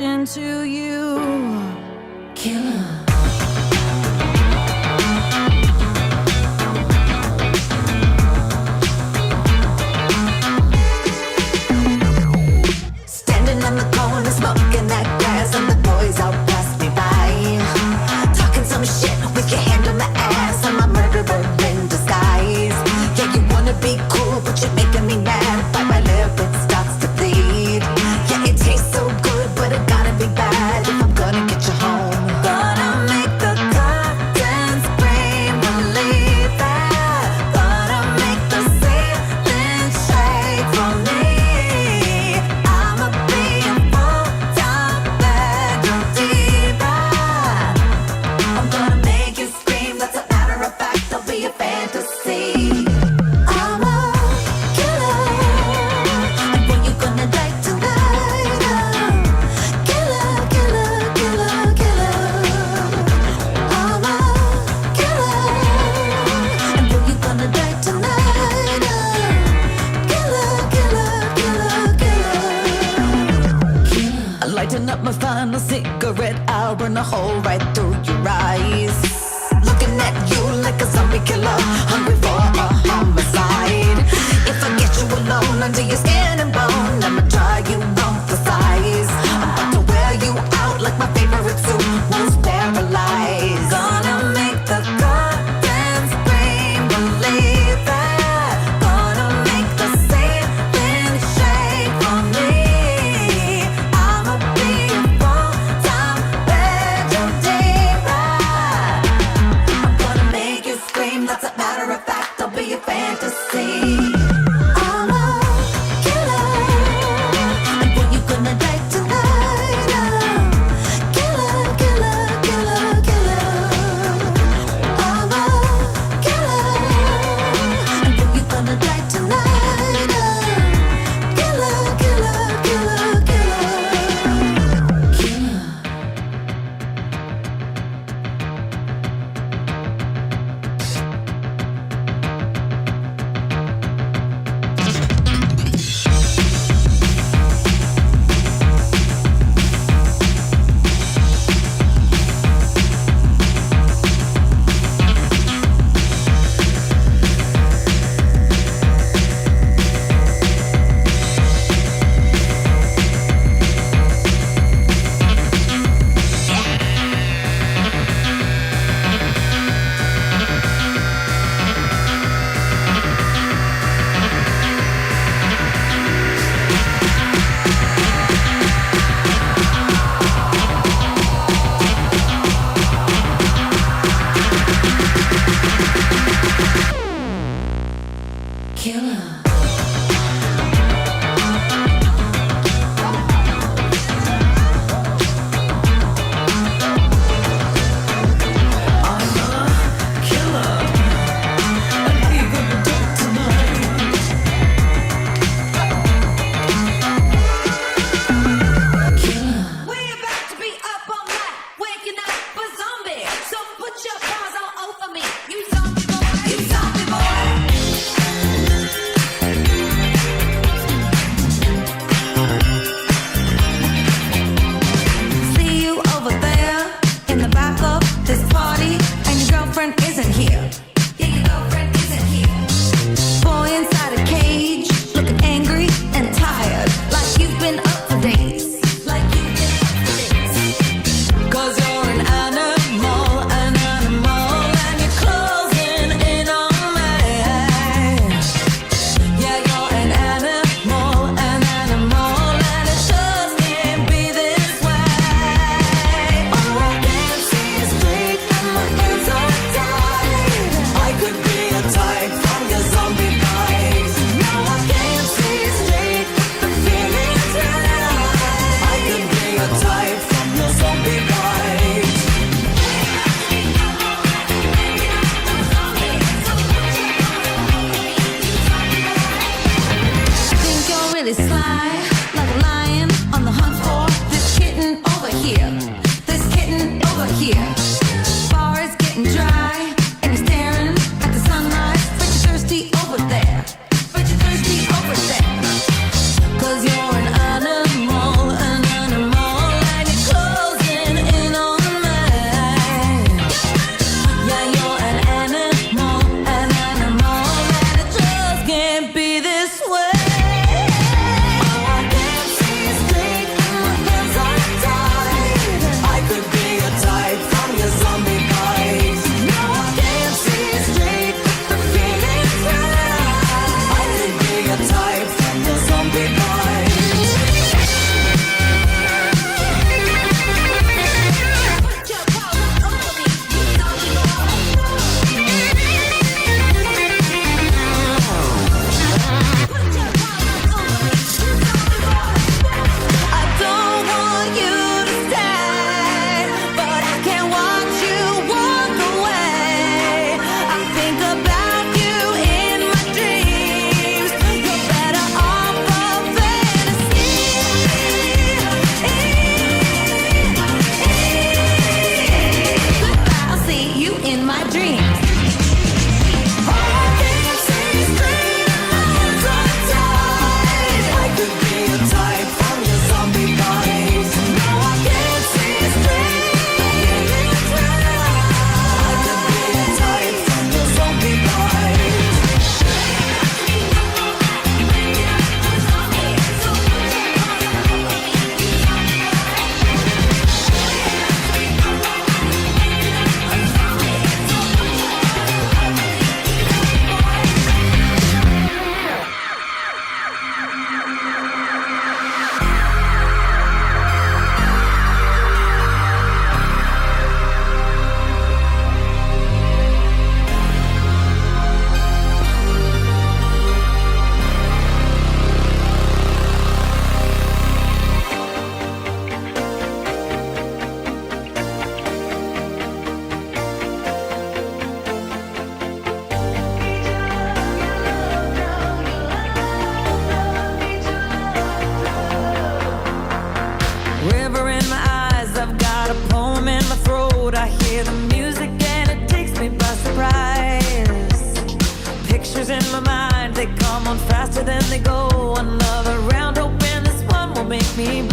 into you. Killer. my mind. They come on faster than they go. Another round hoping this one will make me.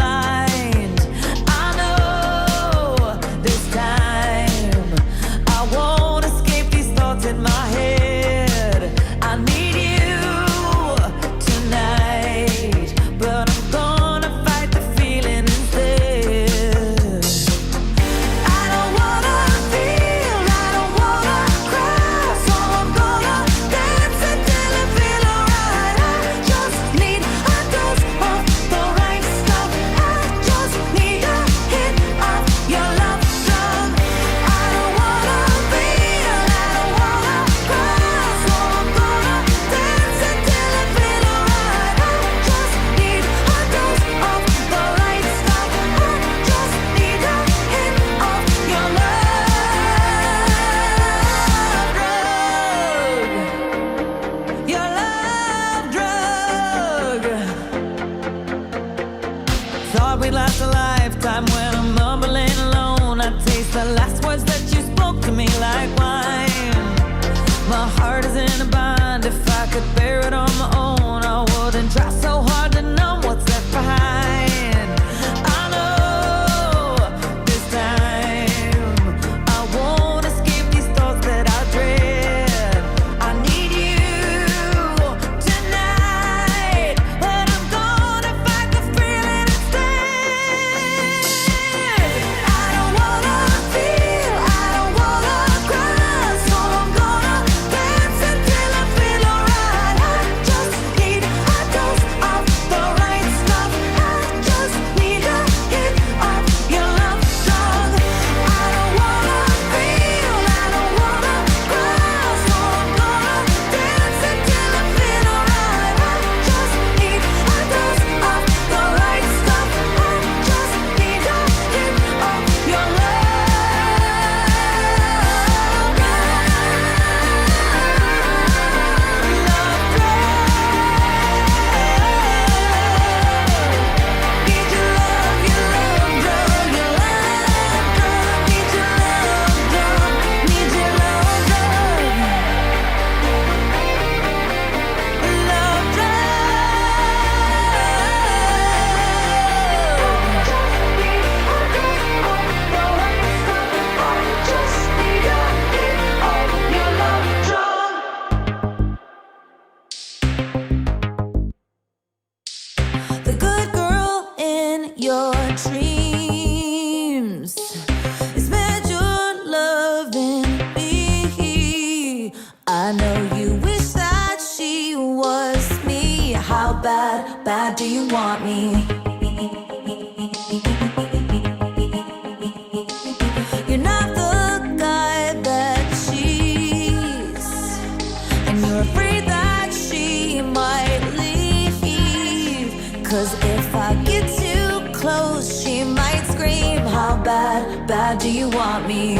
Cause if I get too close, she might scream, How bad, bad do you want me?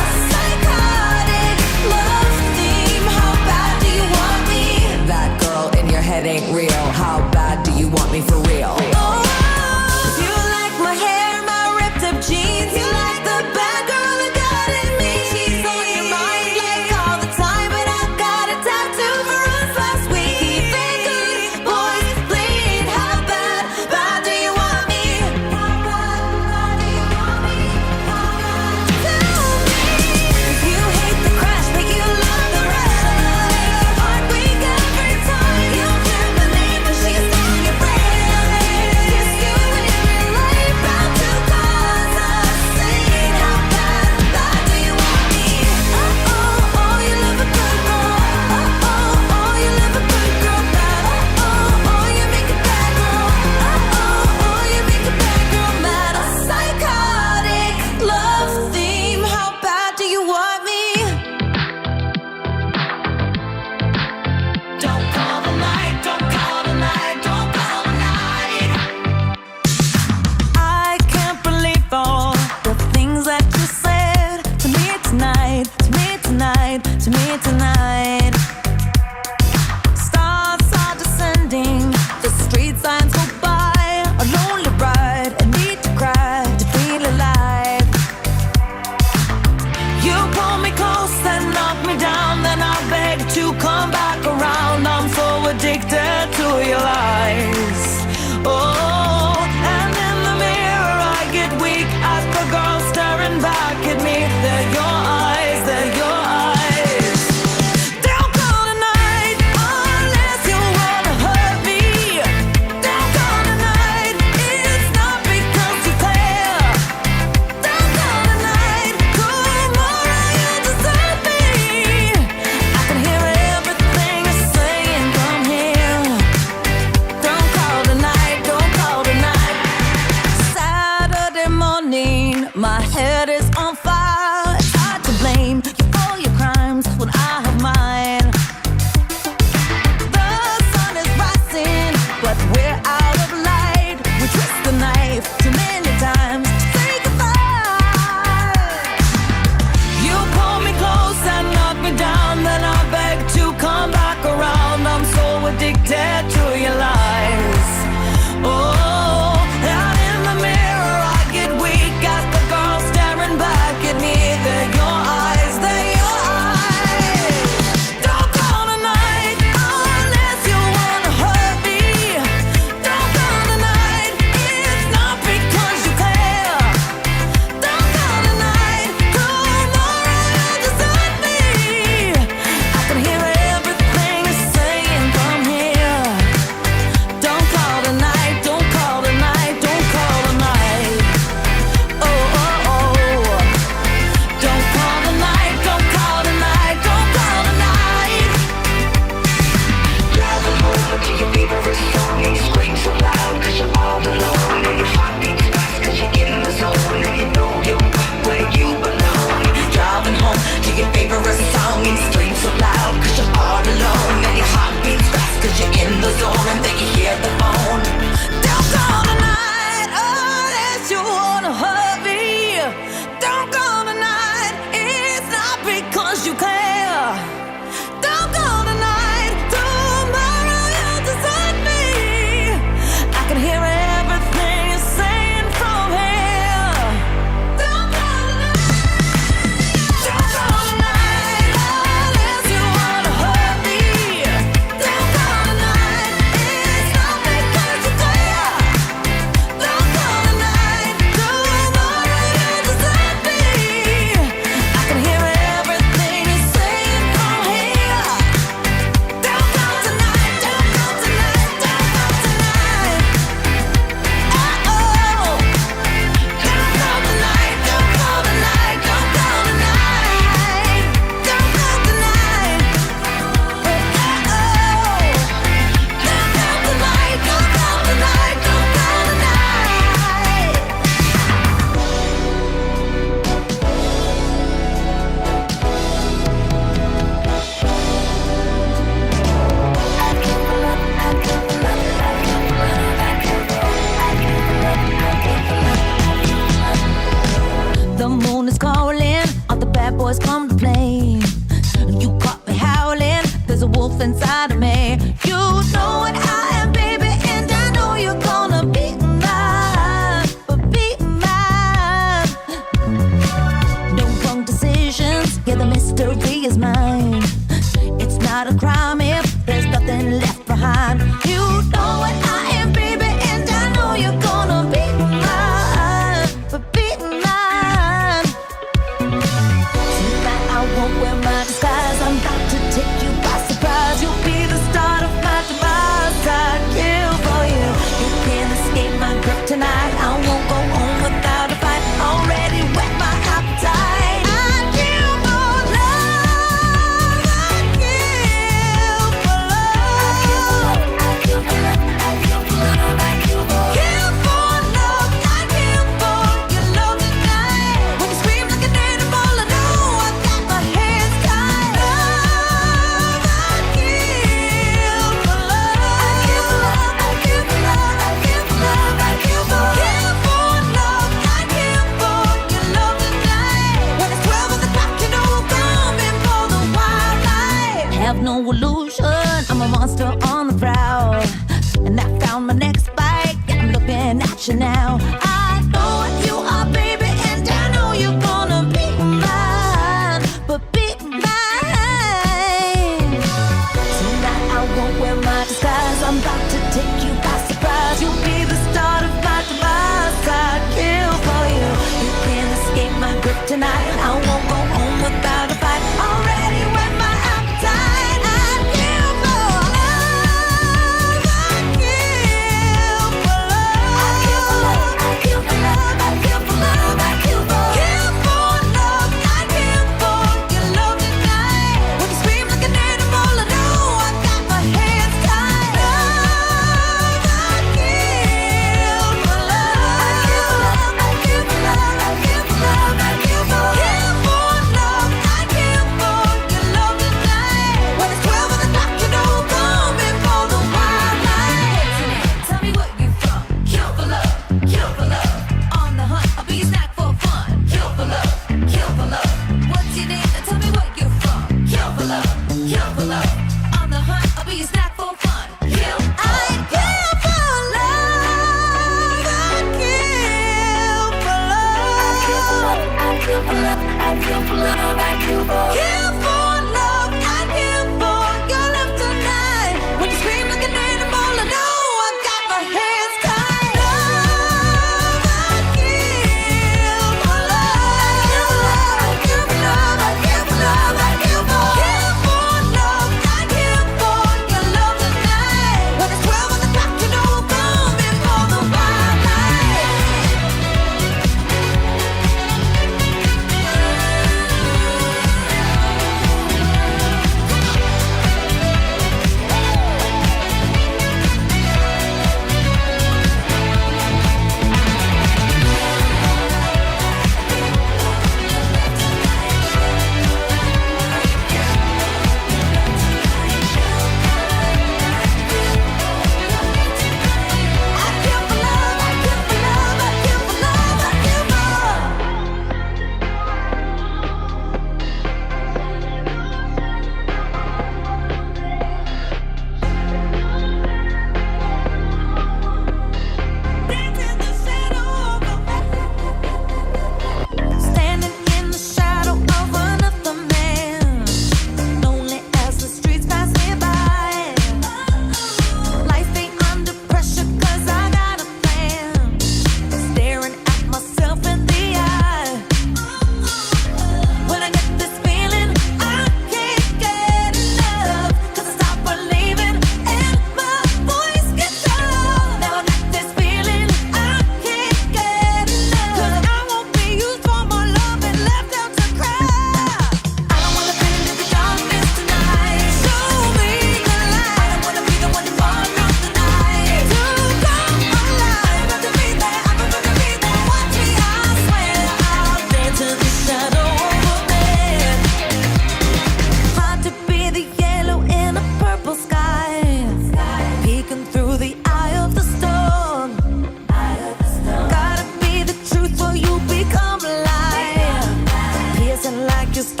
like it's